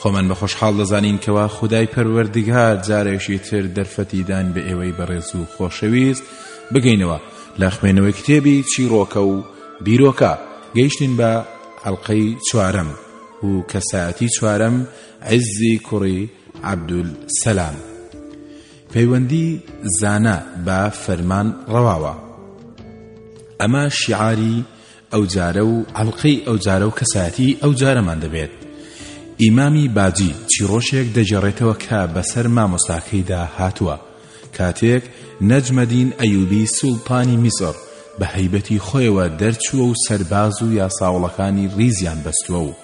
خۆمان بە خۆشحاڵ دەزانین کەوا خودای پەروەردگار جارێکی تر دەرفەتی دان بە ئێوەی بەڕێز و خۆشەویست بگەینەوە لە خوێنەوەی کتێبی چیڕۆکە و بیرۆکە گەیشتین بە ئەڵلقەی چوارەم و کەسایەتی چوارەم عزی کوڕی عەبدول سەلام پەیوەندی زانا بە فەرمان ڕەواوە ئەمە شیعاری ئەو جارە و عەلقەی ئەو جارە و کەسایەتی ئەو جارەمان دەبێت ئیمامی باجی چیڕۆشێک دەگێڕێتەوە کە بەسەر مامۆستاکەیدا هاتووە کاتێک نەجمەدین ئەیوبی سوڵتانی میسر بە هەیبەتی خۆیەوە دەرچووە و سەرباز و یاساوڵەکانی ڕیزیان بەستووە و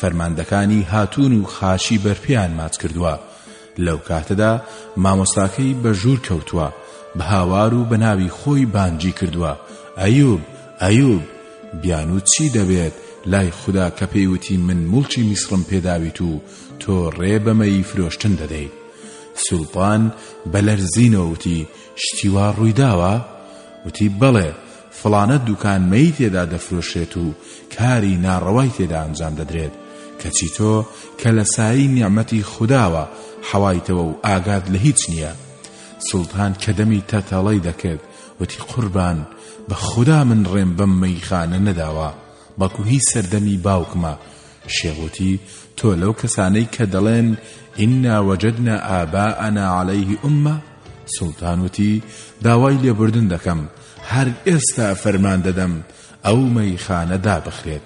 فەرماندەکانی هاتوون و خاشی بەرپێیان ماچ کردووە لەو کاتەدا مامۆستاکەی بە ژوور کەوتووە بە هاوار و بە ناوی خۆی بانگی کردووە ئەیوب ئەیوب بیانوو چی دەوێت لای خودا کە پێی وتی من موڵکی میسڕم پێداویت و تۆ ڕێ بە مەیی فرۆشتن دەدەیت سوڵتان بە لەرزینەوە وتی شتی وا ڕووی داوە وتی بەڵێ فڵانە دوکان مەی تێدا دەفرۆشرێت و کاری ناڕەوای تێدا ئەنجام دەدرێت، کەچی تۆ کە لە سایەی نیعمەتی خوداوە حەوایتەوە و ئاگات لە هیچ نییە. سوڵتان کە دەمی تەتەڵەی دەکرد وتی قوربان بە خودا من ڕێم بەم مەیخانە نەداوە بەڵکو هی سەردەمی باوکمە. شێخ وتی تۆ لەو کەسانەی کە دەڵێن، انا وجدنا آباءنا علیه امە، سوڵتان وتی، داوای لێبوردن دەکەم، هەر ئێستا فەرمان دەدەم ئەو مەیخانە دابخرێت.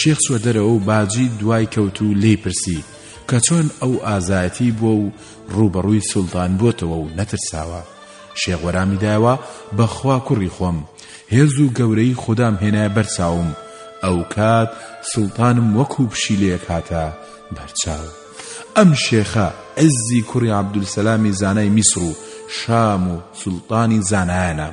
شێخ چووە دەرەوە و باجی دوای کەوت و لێی پرسی، کە چۆن ئەو ئازایەتیی بووە و ڕووبەڕووی سوڵتان بۆتەوە و نەترساوە؟ شێخ وەرامی دایەوە، بە خوا کوڕی خۆم، هێز و گەورەیی خودام هێنایە بەر چاوم، ئەوکات سوڵتانم وەکوو پشیلەیەک هاتە بەر چاو. ئەم شێخە عزی کوڕی عبدالسلامی زانای میسر و شام و سوڵتانی زانایانە.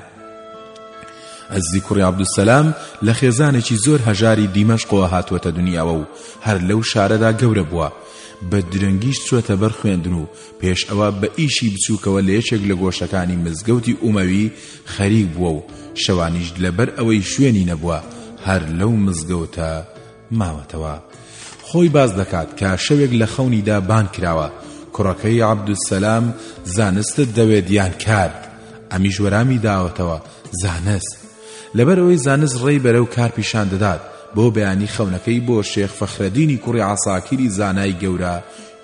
عزی کوڕی عبدالسلام لە خێزانێکی زۆر هەژاری دیمەشقەوە هاتووەتە دنیاوە و هەر لەو شارەدا گەورە بووە، بە درەنگیش چووەتە بەر خوێندن و پێش ئەوە بە ئیشی بچووکەوە لە یەکێک لە گۆشەکانی مزگەوتی ئومەوی خەریک بووە و شەوانیش لەبەر ئەوەی شوێنی نەبووە هەر لەو مزگەوتە ماوەتەوە خۆی باس دەکات کە شەوێک لە خەونیدا بانگ کراوە کوڕەکەی عەبدولسەلام زانستت دەوێت یان کار ئەمیش وەرامی داوەتەوە زانست لەبەر ئەوەی زانست ڕێی بەرەو کار پیشان دەدات بۆ بەیانی خەونەکەی بۆ شێخ فەخرەدینی کوڕی عساکیری زانای گەورە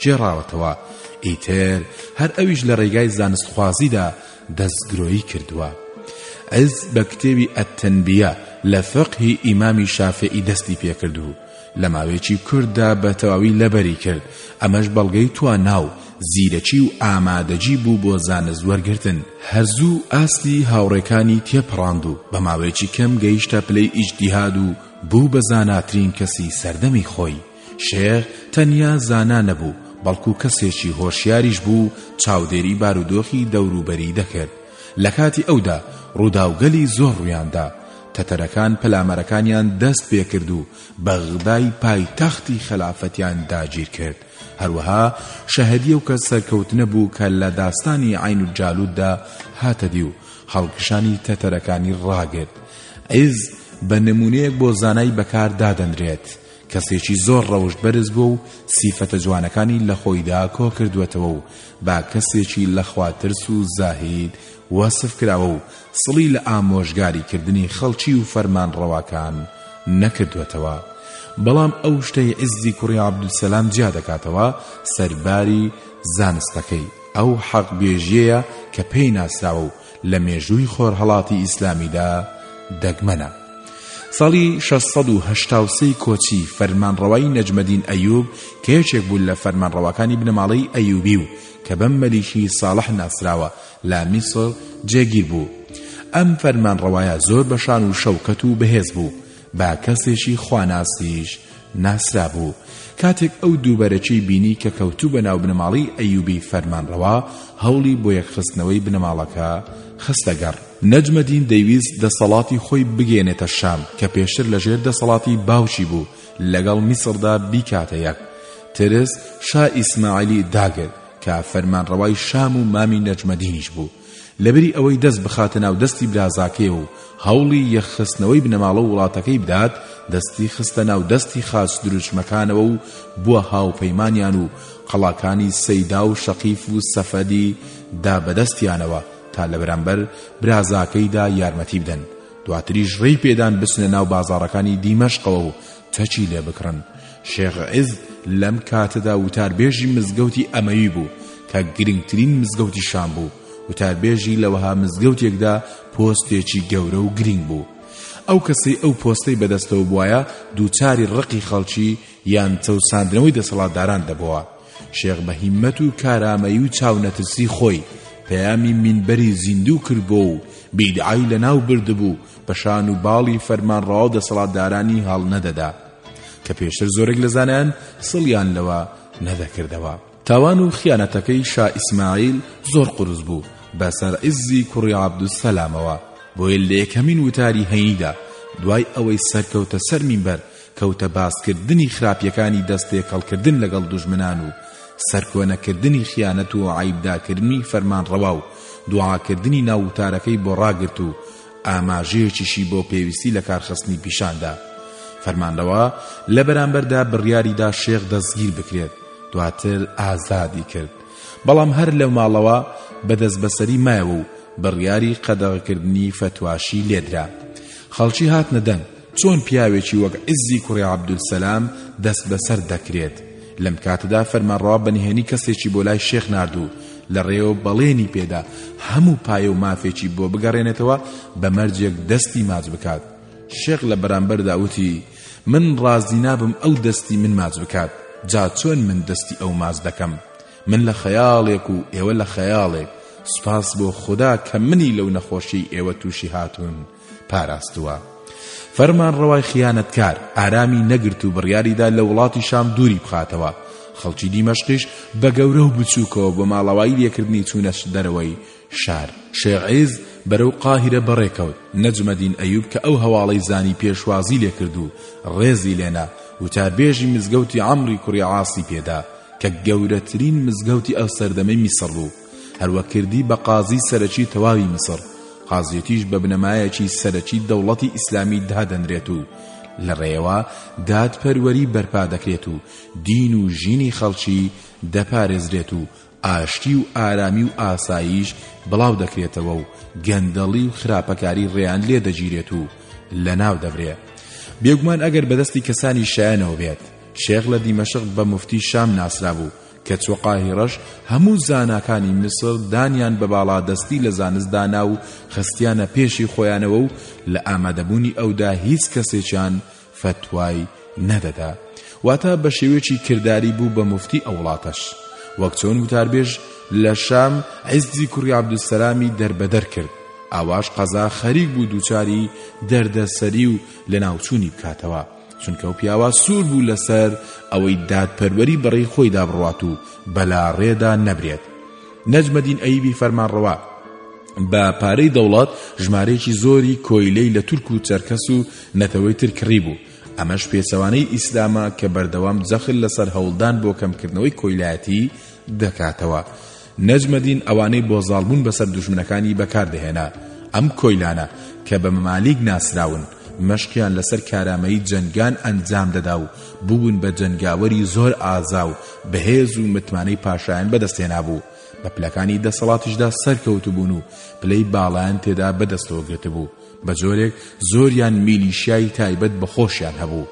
گێڕاوەتەوە ئیتر هەر ئەویش لە ڕێگای زانستخوازیدا دەستگرۆی کردووە عز بە کتێبی التنبیە لە فقهی ئیمامی شافعی دەستی پێکرد و لە ماوەیەکی کورتدا بە تەواوی لەبەری کرد ئەمەش بەڵگەی توانا و زیرەکی و ئامادەجی بوو بۆ زانست وەرگرتن هەر زوو ئاستی هاوڕێکانی تێپەڕاند و بە ماوەیەکی کەم گەیشتە پلەی ئیجتیهاد و بوو بە زاناترین کەسی سەردەمی خۆی شێخ تەنیا زانا نەبوو، بەڵکو کەسێکی هۆشیاریش بوو و چاودێری بارودۆخی دەوروبەری دەکرد. لە کاتی ئەودا ڕووداوگەلی زۆر ڕوویاندا. تەتەرەکان پەلامارەکانیان دەست پێکرد و بەغدای پایتەختی خەلافەتیان داگیر کرد. هەروەها شەهدیەوکە سەرکەوتنە بوو کە لە داستانی عین الجالوتدا هاتە دی و هەڵکشانی تەتەرەکانی ڕاگرت. عیز بە نموونەیەک بۆ زانای بەکار دادەنرێت. کەسێکی زۆر ڕەوشت بەرز بووە و سیفەتە جوانەکانی لە خۆیدا کۆ کردووەتەوە و بە کەسێکی لە خوا ترس و زاهید وەسف کراوە و سڵی لە ئامۆژگاری کردنی خەڵکی و فەرمانڕەواکان نەکردووەتەوە بەڵام ئەو شتەی عزی کوڕی عەبدولسەلام جیا دەکاتەوە سەرباری زانستەکەی ئەو حەق بێژیەیە کە پێی ناسراوە و لە مێژووی خۆرهەڵاتی ئیسلامیدا دەگمەنە. ساڵی شەش سەد و هەشتا و سێ کۆچی فەرمانڕەوای نەجمەدین ئەیوب کە یەکێک بوو لە فەرمانڕەواکانی بنەماڵەی ئەیوبی و کە بە مەلیکی ساڵح ناسراوە لە میسر جێگیر بوو. ئەم فەرمانڕەوایە زۆر بە شان و شەوکەت و بەهێز بوو. بە کەسێکی خواناسیش ناسرابوو، کاتێک ئەو دووبەرەکیی بینی کە کەوتوو بە ناو بنەماڵەی ئەیوبی فەرمانڕەوا، هەوڵی بۆ یەکخستنەوەی بنەماڵەکە خستەگەڕ. نەجمەدین دەیویست دەسەڵاتی خۆی بگەیەنێتە شام کە پێشتر لە ژێر دەسەڵاتی باوکی بوو، لەگەڵ میسڕدا بیکاتە یەک. ترس شا ئیسماعیلی داگرت، کە فەرمانڕەوای شام و مامی نەجمەدینیش بوو. لەبری ئەوەی دەست بخاتە ناو دەستی برازاکەیەوە و هەوڵی یەخخستنەوەی بنەماڵە و وڵاتەکەی بدات، دەستی خستە ناو دەستی خاچ دروچمەکانەوە و بووە هاوپەیمانیان و قەڵاکانی سەیدا و شەقیف و سەفەدی دا بە دەستیانەوە تا لە بەرامبەر برازاکەیدا یارمەتی بدەن، دواتریش ڕێی پێدان بچنە ناو بازاڕەکانی دیمەشقەوە و تەچی لێ بکڕن شێخ عز لەم کاتەدا وتاربێژی مزگەوتی ئەمەوی بوو کە گرنگترین مزگەوتی شام بوو وتاربێژی لەوەها مزگەوتێکدا پۆستێکی گەورە و گرنگ بوو ئەو کەسەی ئەو پۆستەی بەدەستەوە بواە دووچاری ڕقی خەڵکی یان چەوساندنەوەی دەسەڵاتداران دەبەوە شێخ بە هیممەت و کارامەیی و چاونەترسی خۆی پەیامی مینبەری زیندوو کردبووە و بیدعەی لەناو بردبوو، بە شان و باڵی فەرمانڕەوا و دەسەڵاتدارانی هەڵنەدەدا، کە پێشتر زۆرێک لە زانایان سڵیان لەوە نەدەکردەوە. تاوان و خیانەتەکەی شا ئیسماعیل زۆر قورس بوو بەسەر عیزی کوڕی عەبدولسەلامەوە، بۆیە لە یەکەمین وتاری هەینیدا دوای ئەوەی سەرکەوتە سەر مینبەر کەوتە باسکردنی خراپیەکانی دەست تێکەڵکردن لەگەڵ دوژمنان و سەرکۆنەکردنی خیانەت و عەیبداکردنی فەرمانڕەواو دوعاکردنی ناو وتارەکەی بۆ ڕاگرت و ئاماژەیەکیشی بۆ پێویستی لەکارخستنی پیشاندا فەرمانرەوا لەبەرامبەردا بڕیاریدا شێخ دەستگیر بکرێت دواتر ئازادی کرد بەڵام هەر لەو ماڵەوە بەدەست بەسەری مایەوە و بڕیاری قەدەغەکردنی فەتواشی لێدرا خەڵکی هاتنە دەنگ چۆن پیاوێکی وەک عزی کوڕی عبدالسلام دەست بەسەر دەکرێت لەم کاتەدا فەرمانڕەوا بەنهێنی کەسێکی بۆ لای شێخ ناردوو لە ڕێوە بەڵێنی پێدا هەموو پایە و مافێکی بۆ بگەڕێنێتەوە بە مەرجێک دەستی ماچ بکات شێخ لە بەرامبەردا وتی من ڕازی نابم ئەو دەستی من ماچ بکات جا چۆن من دەستی ئەو ماچ دەکەم من لە خەیاڵێک و ئێوە لە خەیاڵێک سپاس بۆ خدا کە منی لەو نەخۆشی ئێوە تووشی هاتوون پاراستووە. فەرمانڕەوای خیانەتکار ئارامی نەگرت و بڕیاریدا لە وڵاتی شام دووری بخاتەوە، خەڵکی دیمەشقیش بە گەورە و بچووکەوە بە ماڵاوایی لێکردنی چوونە دەرەوەی شار. شێرعیز بەرەو قاهیرە بەڕێکەوت، نەجمەدین ئەیوب کە ئەو هەواڵەی زانی پێشوازی لێکرد و ڕێزی لێنا، وتاربێژی مزگەوتی عەمری کوڕی عاسی پێدا، کە گەورەترین مزگەوتی ئەو سەردەمەی میسڕ بوو. هەروەک کردی بە قازی سەرەکی تەواوی میسڕ، قازیەتیش بە بنەمایەکی سەرەکی دەوڵەتی ئیسلامی دادەنرێت و لە ڕێیەوە دادپەروەری بەرپا دەکرێت و دین و ژینی خەڵکی دەپارێزرێت و ئاشتی و ئارامی و ئاساییش بڵاو دەکرێتەوە و گەندەڵی و خراپەکاری ڕێیان لێ دەگیرێت و لەناو دەبرێ بێگومان ئەگەر بەدەستی کەسانی شایەنەوە بێت شێخ لە دیمەشق بە موفتی شام ناسرابوو کە چوە قاهیڕەش هەموو زاناکانی میسر دانیان بە باڵادەستی لە زانستدا نا و خستیانە پێشی خۆیانەوە و لە ئامادەبوونی ئەودا هیچ کەسێکیان فەتوای نەدەدا واتە بە شێوەیەکی کرداری بوو بە موفتی ئەو وڵاتەش وەک چۆن وتاربێژ لە شام عیززی کوڕی عەبدولسەلامی دەربەدەر کرد ئاواش قەزا خەریک بوو دووچاری دەردەسەری و لەناوچوونی بکاتەوە چونکە ئەو پیاوە سوور بوو لەسەر ئەوەی دادپەروەری بەڕێی خۆیدا بڕوات و بەلاڕێدا نەبرێت نەجمەدین ئەیبی فەرمانڕەوا بە پارەی دەوڵات ژمارەیەکی زۆری کۆیلەی لە تورک و چەرکەس و نەتەوەی تر کڕی بوو ئەمەش پێچەوانەی ئیسلامە کە بەردەوام جەخل لەسەر هەوڵدان بۆ کەمکردنەوەی کۆیلایەتی دەکاتەوە نەجمەدین ئەوانەی بۆ زاڵبوون بەسەر دوژمنەکانی بەکاردەهێنا، ئەم کۆیلانە کە بە مەمالیک ناسراون، مەشقیان لەسەر کارامەیی جەنگان ئەنجامدەدا و بوون بە جەنگاوەری زۆر ئازا و بەهێز و متمانەی پاشایان بەدەستهێنابوو، بە پلەکانی دەسەڵاتیشدا سەرکەوتبوون و پلەی باڵایان تێدا بەدەستەوە گرتبوو، بەجۆرێک زۆریان میلیشیای تایبەت بەخۆشیان هەبوو.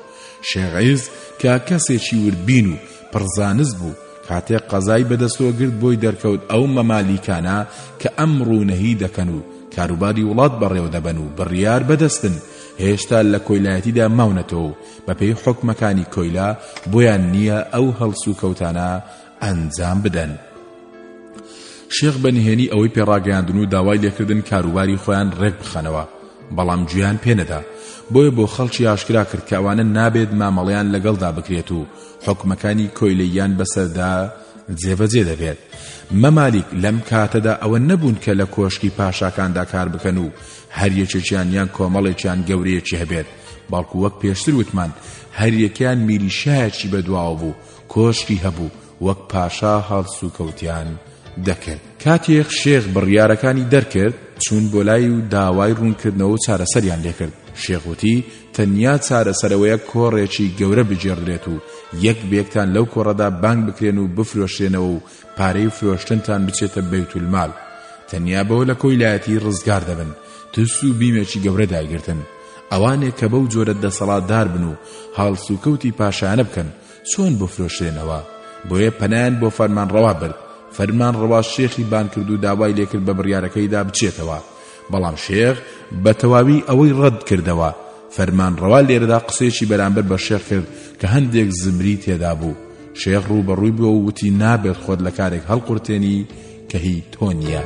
شێخ عیز کە کەسێکی وردبین و پڕزانست بوو، کاتێک قەزای بەدەستەوە گرت بۆی دەرکەوت ئەو مەمالیکانە کە ئەمڕ و نەهی دەکەن و کاروباری وڵات بەڕێوە دەبەن و بڕیار بەدەستن هێشتا لە کۆیلایەتیدا ماونەتەوە و بەپێی حوکمەکانی کۆیلا بۆیان نییە ئەو هەڵس و کەوتانە ئەنجام بدەن. شێخ بە نهێنی ئەوەی پێڕاگەیاندن و داوای لێکردن کاروباری خۆیان ڕێک بخەنەوە بەڵام گوێیان پێنەدا بۆیە بۆ خەڵکی ئاشکرا کرد کە ئەوانە نابێت مامەڵیان لەگەڵدا بکرێت و حوکمەکانی کۆیلەییان بەسەردا جێبەجێ دەبێت. مەمالیک لەم کاتەدا ئەوە نەبوون کە لە کۆشکی پاشاکاندا کار بکەن و هەر یەکێکیان یان کۆمەڵێکیان گەورەیەکی هەبێت، بەڵکو وەک پێشتر وتمان هەریەکەیان میلیشیایەکی بەدواوە بوو، کۆشکی هەبوو، وەک پاشا هەڵسوکەوتیان دەکرد. کاتێک شێخ بڕیارەکانی دەرکرد، چوون بۆ لای و داوای ڕوونکردنەوە و چارەسەریان لێکرد. شێخ وتی، تەنیا چارەسەر ئەوەیە کۆڕێکی گەورە بگێڕدرێت و یەک بەیەکتان لەو کۆڕەدا بانگ بکرێن و بفرۆشرێنەوە و پارەی فرۆشتنتان بچێتە بەیت المال تەنیا بەوە لە کۆیلایەتی ڕزگار دەبن ترس و بیمێکی گەورە دایگرتن ئەوانێک کە بەو جۆرە دەسەڵاتدار بن و هەڵسوکەوتی پاشانە بکەن چۆن بفرۆشرێنەوە بۆیە پەنایان بۆ فەرمانڕەوا برد فەرمان ڕەوا شێخی بان کرد و داوای لێکرد بە بڕیارەکەیدا بچێتەوە بەڵام شێخ بە تەواوی ئەوەی ڕەد کردەوە، فەرمانڕەوا لێرەدا قسەیەکی بەرامبەر بە شێخ کرد کە هەندێک زمری تێدا بوو، شێخ ڕووبەڕووی بووە و وتی نابێت خۆت لە کارێک هەڵقورتێنی کە هی تۆ نییە.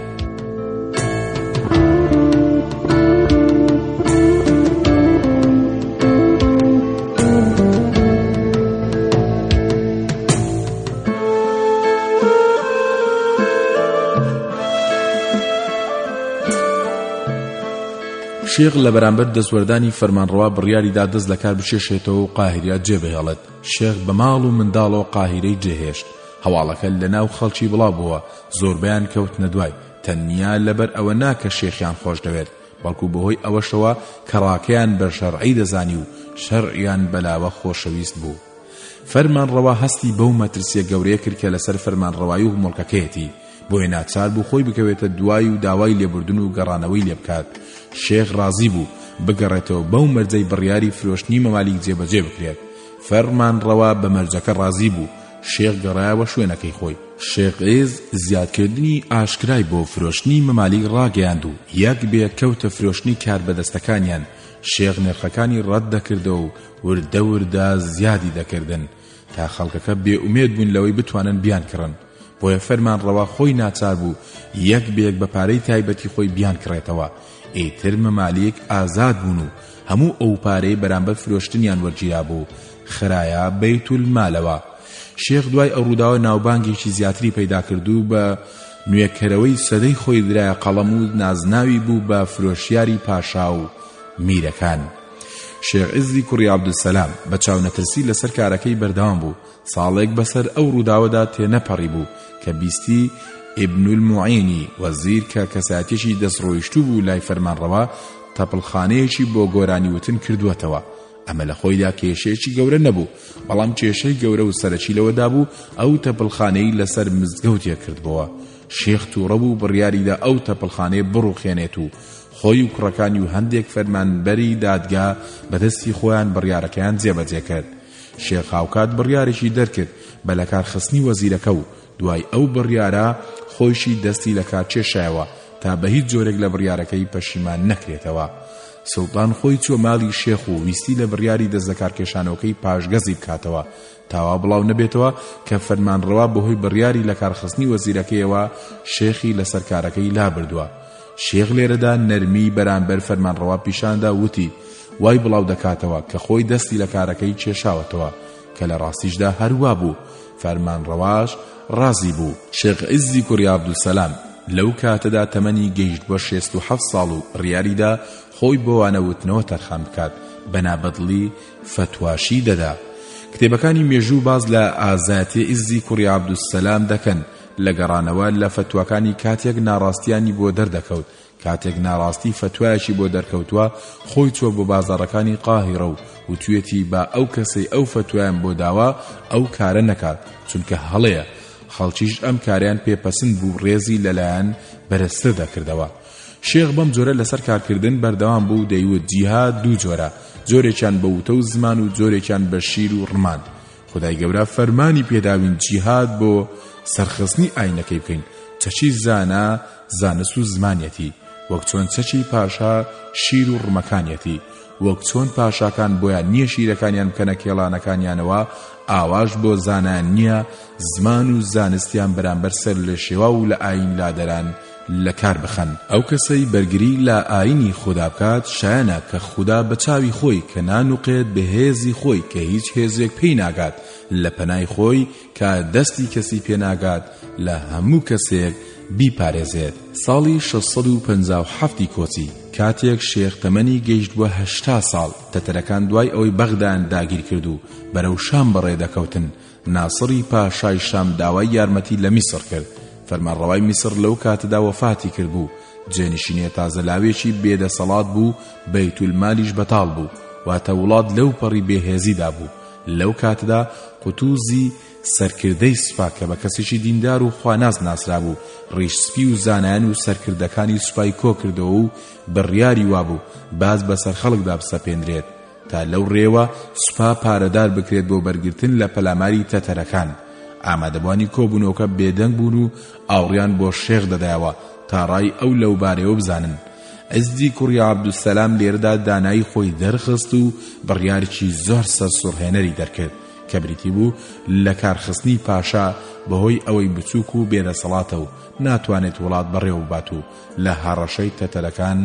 شێخ لە بەرامبەر دەستوەردانی فەرمانڕەوا بڕیاری دا دەست لەکار بکێشێتەوە و قاهیرە جێبهێڵێت شێخ بە ماڵ و منداڵەوە قاهیرەی جێهێشت هەواڵەکە لەناو خەڵکی بڵاوبووە زۆربەیان کەوتنە دوای تەنیا لەبەر ئەوە نا کە شێخیان خۆش دەوێت بەڵکو بەهۆی ئەوەشەوە کە ڕاکەیان بە شەرعی دەزانی و شەرعیان بەلاوە خۆشەویست بوو فەرمانڕەوا هەستی بەو مەترسیە گەورەیە کرد کە لەسەر فەرمانڕەوایی و مڵکەکەیەتی بۆیە ناچار بوو خۆی بکەوێتە دوای و داوای لێبوردن و گەڕانەوەی لێ بکات شێخ ڕازی بوو بگەڕێتەوە بەو مەرجەی بڕیاری فرۆشتنی مەمالیک جێبەجێ بکرێت فەرمانڕەوا بە مەرجەکە ڕازی بوو شێخ گەڕایەوە شوێنەکەی خۆی شێخ ئێز زیادکردنی ئاشکرای بۆ فرۆشتنی مەمالیک ڕاگەیاند و یەک بێ کەوتە فرۆشتنی کاربەدەستەکانیان شێخ نرخەکانی ڕەت دەکردەوە و وردە وردە زیادی دەکردن تا خەڵکەکە بێ ئومێد بوون لەوەی بتوانن بیان کڕن بۆیە فەرمانڕەوا خۆی ناچار بوو یەک بە یەک بە پارەی تایبەتی خۆی بیانکڕێتەوە، ئیتر ممالیک ئازاد بوون و هەموو ئەو پارەی بەرامبەر فرۆشتنیان وەرگیرابوو خرایە بەیت المالەوە. شێخ دوای ئەو ڕووداوە ناوبانگێکی زیاتری پەیدا کرد و بە نوێکەرەوەی سەدەی خۆی درایە قەڵەم و نازناوی بوو بە فرۆشیاری پاشا و میرەکان. شێخ عیزی کوڕی عەبدولسەلام بە چاونەترسی لەسەر کارەکەی بەردەوام بوو، ساڵێک بەسەر ئەو ڕووداوەدا تێنەپەڕیبوو کە بیستی ئیبن الموعینی وەزیر کە کەسایەتییەکی دەستڕۆیشتوو بوو لای فەرمانڕەوا، تەپڵخانەیەکی بۆ گۆرانی وتن کردووەتەوە. ئەمە لە خۆیدا کێشەیەکی گەورە نەبوو، بەڵام کێشەی گەورە و سەرەکی لەوەدا بوو ئەو تەپڵخانەی لەسەر مزگەوتێک کردبۆوە. شێخ تووڕە بوو بڕیاری دا ئەو تەپڵخانەیە بڕووخێنێت و خۆی و کوڕەکانی و هەندێک فەرمانبەری دادگا بە دەستی خۆیان بڕیارەکەیان جێبەجێ کرد. شێخ هاوکات بڕیارێکی دەرکرد بە لەکارخستنی وەزیرەکە و دوای ئەو بڕیارە خۆیشی دەستی لەکارکێشایەوە تا بە هیچ جۆرێک لە بڕیارەکەی پەشیمان نەکرێتەوە. سوڵتان خۆی چووە ماڵی شێخ و ویستی لە بڕیاری دەستلەکارکێشانەوەکەی پاشگەزی بکاتەوە تا وا بڵاو نەبێتەوە کە فەرمانڕەوا بەهۆی بڕیاری لەکارخستنی وەزیرەکەیەوە شێخی لەسەر کارەکەی لابردووە شێخ لێرەدا نەرمیی بەرانبەر فەرمانڕەوا پیشاندا وتی، وای بڵاو دەکاتەوە کە خۆی دەستی لە کارەکەی کێشاوەتەوە، کە لە ڕاستیشدا هەر وا بوو، فەرمانڕەواش ڕازی بوو. شێخ عیزی کوڕی عەبدولسەلام لەو کاتەدا تەمەنی گەیشت بە شێست و حەفت ساڵ و بڕیاری دا خۆی بۆ وانەوتنەوە تەرخان بکات، بە نابەدڵی فەتواشی دەدا. کتێبەکانی مێژوو باس لە ئازاتێ عیزی کوڕی عەبدولسەلام دەکەن، لە گەڕانەوە لە فەتواکانی کاتێک ناڕاستیانی بۆ دەردەکەوت کاتێک ناڕاستی فەتوایەکی بۆ دەرکەوتوە خۆی چوە بۆ بازاڕەکانی قاهیڕە و وتویەتی با ئەو کەسەی ئەو فەتوایەم بۆ داوە ئەو کارە نەکات چونکە هەڵەیە خەڵکیش ئەم کاریان پێ پەسند بوو ڕێزی لەلایەن بەرزتر دەکردەوە شێخ بەم جۆرە لەسەر کارکردن بەردەوام بوو دەیوت جیهاد دوو جۆرە جۆرێکیان بە وتە و زمان و جۆرێکیان بە شیر و ڕمان خودای گەورە فەرمانی پێداوین جیهاد بۆ سەرخستنی ئاینەکەی بکەین چەکی زانا زانست و زمانیەتی وەک چۆن چەکی پاشا شیر و ڕمەکانیەتی وەک چۆن پاشاکان بۆیان نییە شیرەکانیان بکەنە کێڵانەکانیانەوە ئاواش بۆ زانان نییە زمان و زانستیان بەرامبەر سەر لە شێوا و لە ئاین لادەران لە کار بخەن ئەو کەسەی بەرگری لە ئاینی خودا بکات شایەنە کە خودا بە چاوی خۆی کە نانوقێت بە هێزی خۆی کە هیچ هێزێک پێی ناگات لە پەنای خۆی کە دەستی کەسی پێ ناگات لە هەموو کەسێک بیپارێزێت ساڵی شەش سەد و پەنجا و حەفت ی کۆچی کاتێک شێخ تەمەنی گەیشتبووە هەشتا ساڵ تەتەرەکان دوای ئەوەی بەغدایان داگیرکرد و بەرەو شام بەڕێ دەکەوتن ناسری پاشای شام داوای یارمەتی لە میسر کرد، فەرمانڕەوای میسر لەو کاتەدا وەفاتی کردبوو، جێنشینێ تازە لاوێکی بێ دەسەڵات بوو، بەیتولمالیش بەتاڵ بوو، واتە وڵات لەو پەڕی بێ هێزیدا بوو، لەو کاتەدا قوتوزی سەرکردەی سوپا کە بە کەسێکی دیندار و خواناس ناسرابوو، ڕیش سپی و زانایان و سەرکردەکانی سوپای کۆکردەوە و بڕیاری وابوو باج بەسەر خەڵکدا بسەپێنرێت، تا لەو ڕێوە سوپا پارەدار بکرێت بۆ بەرگرتن لە پەلاماری تەتەرەکان، ئامادەبوانی کۆبوونەوەکە بێدەنگ بوون و ئاوڕیان بۆ شێخ دەدایەوە تا ڕای ئەو لەو بارەیەوە بزانن، عزی کوڕی عەبدولسەلام لێرەدا دانایی خۆی دەرخست و بڕیارێکی زۆر سەرسوڕهێنەری دەرکرد کە بریتی بوو لە کارخستنی پاشا بەهۆی ئەوەی بچووک و بێدەسەڵاتە و ناتوانێت وڵات بەڕێوەببات و لە هەڕەشەی تەتەرەکان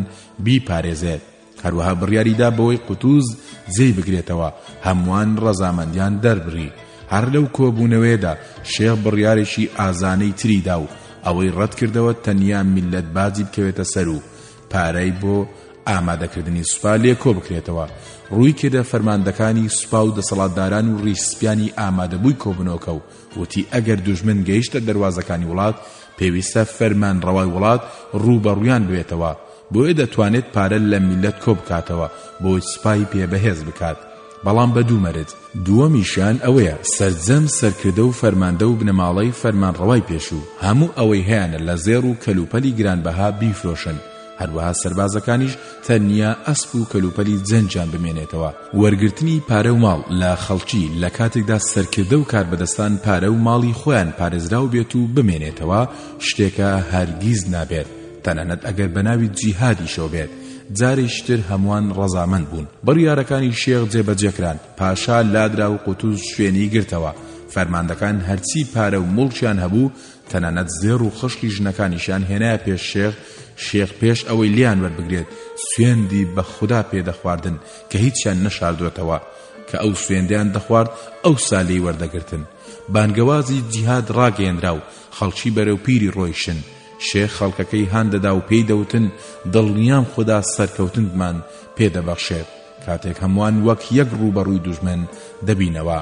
بیپارێزێت، هەروەها بڕیاری دا بەوەی قوتوز جێی بگرێتەوە، هەمووان ڕەزامەندیان دەربڕی. هەر لەو کۆبوونەوەیەدا شێخ بڕیارێکی ئازانەی تری دا و ئەوەی ڕەت کردەوە تەنیا میللەت باجی بکەوێتە سەر و پارەی بۆ ئامادەکردنی سوپا لێ کۆ بکرێتەوە. ڕووی کردە فەرماندەکانی سوپا و دەسەڵاتداران و ڕیش سپیانی ئامادەبووی کۆبنۆکە و وتی ئەگەر دوژمن گەیشتە دەروازەکانی وڵات پێویستە فەرمانڕەوای وڵات ڕووبەڕوویان ببێتەوە بۆیە دەتوانێت پارە لە میللەت کۆبکاتەوە بۆی سوپای پێ بەهێز بکات بەڵام بە دوو مەرج، دووەمیشیان ئەوەیە سەرجەم سەرکردە و فەرماندە و بنەماڵەی فەرمانڕەوای پێشوو هەموو ئەوەی هەیانە لە زێڕ و کەلوپەلی گرانبەها بیفرۆشن، هەروەها سەربازەکانیش تەنیا ئەسپ و کەلوپەلی جەنگیان بمێنێتەوە. وەرگرتنی پارە و ماڵ لە خەڵکی لە کاتێکدا سەرکردە و کاربەدەستان پارە و ماڵی خۆیان پارێزراو بێت و بمێنێتەوە شتێکە هەرگیز نابێت تەنانەت ئەگەر بەناوی جیهادیشەوە بێت جارێکی تر هەمووان ڕەزامەند بوون بڕیارەکانی شێخ جێبەجێکران پاشا لادرا و قوتوز شوێنی گرتەوە فەرماندەکان هەرچی پارە و موڵکیان هەبوو تەنانەت زێڕ و خشتی ژنەکانیشیان هێنایە پێش شێخ شێخ پێش ئەوەی لیان وەربگرێت سوێندی بە خودا پێدەخواردن کە هیچیان نەشاردوەتەوە کە ئەو سوێندەیان دەخوارد ئەوسا لێی وەردەگرتن بانگەوازی جیهاد ڕاگەیەنرا و خەڵکی بەرەو پیری ڕۆیشن شێخ خەڵکەکەی هاندەدا و پێی دەوتن دڵنیام خودا سەرکەوتنتمان پێدەبەخشێت کاتێک هەمووان وەک یەک ڕووبەڕووی دوژمن دەبینەوە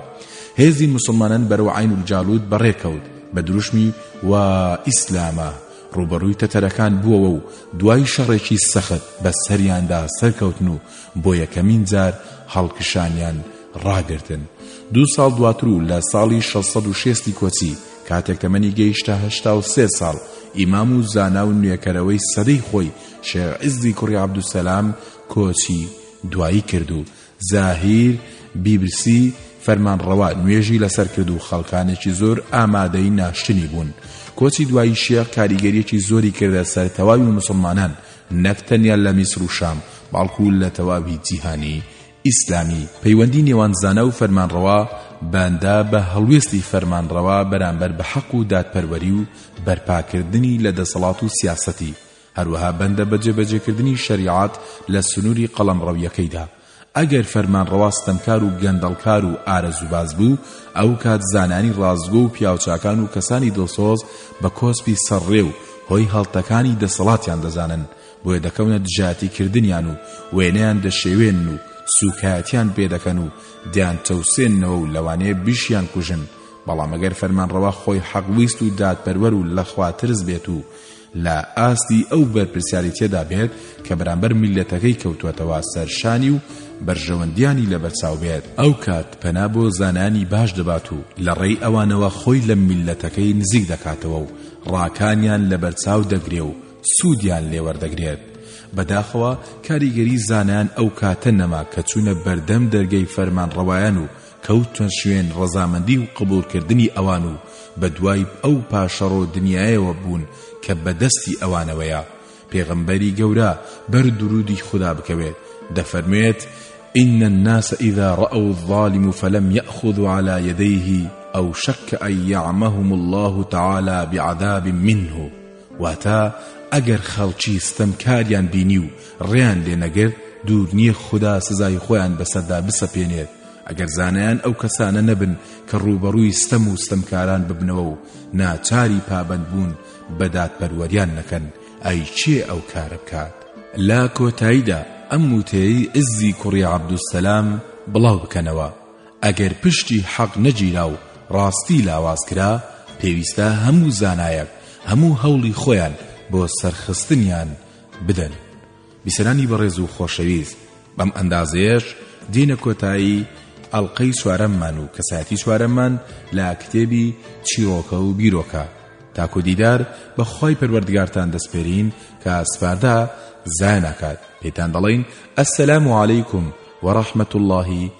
هێزی مسلمانان بەرەو عین الجالوت بەڕێکەوت بە دروشمی و ئیسلامە ڕووبەڕووی تەتەرەکان بووەوە و دوای شەڕێکی سەخت بە سەریاندا سەرکەوتن و بۆ یەکەمین جار هەڵکشانیان ڕاگرتن دوو ساڵ دواتر و لە ساڵی شەش سەد و شێستی کۆچی کاتێک تەمەنی گەیشتە هەشتا و سێ ساڵ ئیمام و زانا و نوێکەرەوەی سەدەی خۆی شێخ عیزی کوڕی عەبدولسەلام کۆچی دوایی کرد و زاهیر بیبرسی فەرمانڕەوا نوێژی لەسەر کرد و خەڵکانێکی زۆر ئامادەی ناشتنی بوون. کۆچی دوایی شێخ کاریگەریەکی زۆری کردە سەر تەواوی موسڵمانان نەک تەنیا لە میسر و شام بەڵکو لە تەواوی جیهانی ئیسلامی. پەیوەندی نێوان زانا و فەرمانڕەوا بەندە بە هەڵوێستی فەرمانڕەوا بەرامبەر بە حەق و دادپەروەری و بەرپاکردنی لە دەسەڵات و سیاسەتی هەروەها بەندە بە جێبەجێکردنی شەریعەت لە سنووری قەڵەمڕەوییەکەیدا. ئەگەر فەرمانڕەوا ستەمکار و گەندەڵکار و ئارەزووباز بوو، ئەو کات زانانی ڕاستگۆ و پیاوچاکان و کەسانی دڵسۆز بە کۆسپی سەرڕێ و هۆی هەڵتەکانی دەسەڵاتیان دەزانن، بۆیە دەکەونە دژایەتیکردنیان و وێنەیان دەشێوێنن و سووکایەتییان پێ دەکەن و دەیانچەوسێننەوە و لەوانەیە بیشیانکوژن، بەڵام ئەگەر فەرمانڕەوا خۆی حەقویست و دادپەروەر و لەخواترس بێت و لە ئاستی ئەو بەرپرسیاریتیەدا بێت کە بەرامبەر میللەتەکەی کەوتوەتەوە سەر شانی و بەرژەوەندیانی لەبەرچاو بێت ئەو کات پەنا بۆ زانانی باش دەبات و لە ڕێی ئەوانەوە خۆی لە میللەتەکەی نزیک دەکاتەوە و ڕاکانیان لەبەرچاو دەگرێ و سودیان لێ وەردەگرێت بەداخەوە کاریگەری زانایان ئەو کاتە نەما کە چونە بەردەم دەرگەی فەرمانڕەوایان و کەوتنە شوێن ڕەزامەندی و قبوڵکردنی ئەوان و بەدوای ئەو پاشەڕۆ دنیایەوە بوون کە بەدەستی ئەوانەوەیە، پێغەمبەری گەورە بەر دروودی خودا بکەوێت دەفەرموێت، ان الناس اذا رأوا الظالم فلم یأخذوا علی یدیه اوشک ان یعمهم اللە تعالی بعذاب منه، واتە، ئەگەر خەڵکی ستەمکاریان بینی و ڕێیان لێنەگرت دوور نییە خودا سزای خۆیان بەسەردا بسەپێنێت، ئەگەر زانایان ئەو کەسانە نەبن کە ڕووبەڕووی ستەم و ستەمکاران ببنەوە و ناچاری پابەندبوون بە دادپەروەریان نەکەن ئەی کێ ئەو کارە بکات لە کۆتاییدا ئەم وتەیەی ئیززی کوڕی عەبدولسەلام بڵاو بکەنەوە ئەگەر پشتی حەق نەگیرا و ڕاستی لاواز کرا پێویستە هەموو زانایەک هەموو هەوڵی خۆیان بۆ سەرخستنیان بدەن بیسەرانی بەڕێز و خۆشەویست بەم ئەندازەیەش دێینە کۆتایی ئەڵقەی چوارەممان و کەسایەتی چوارەممان لە کتێبی چیڕۆکە و بیرۆکە تاکو دیدار بە خوای پەروەردگارتان دەسپێرین کە سپاردا زایان ناکات پێتان دەڵێین السلام علیکم ورحمة الله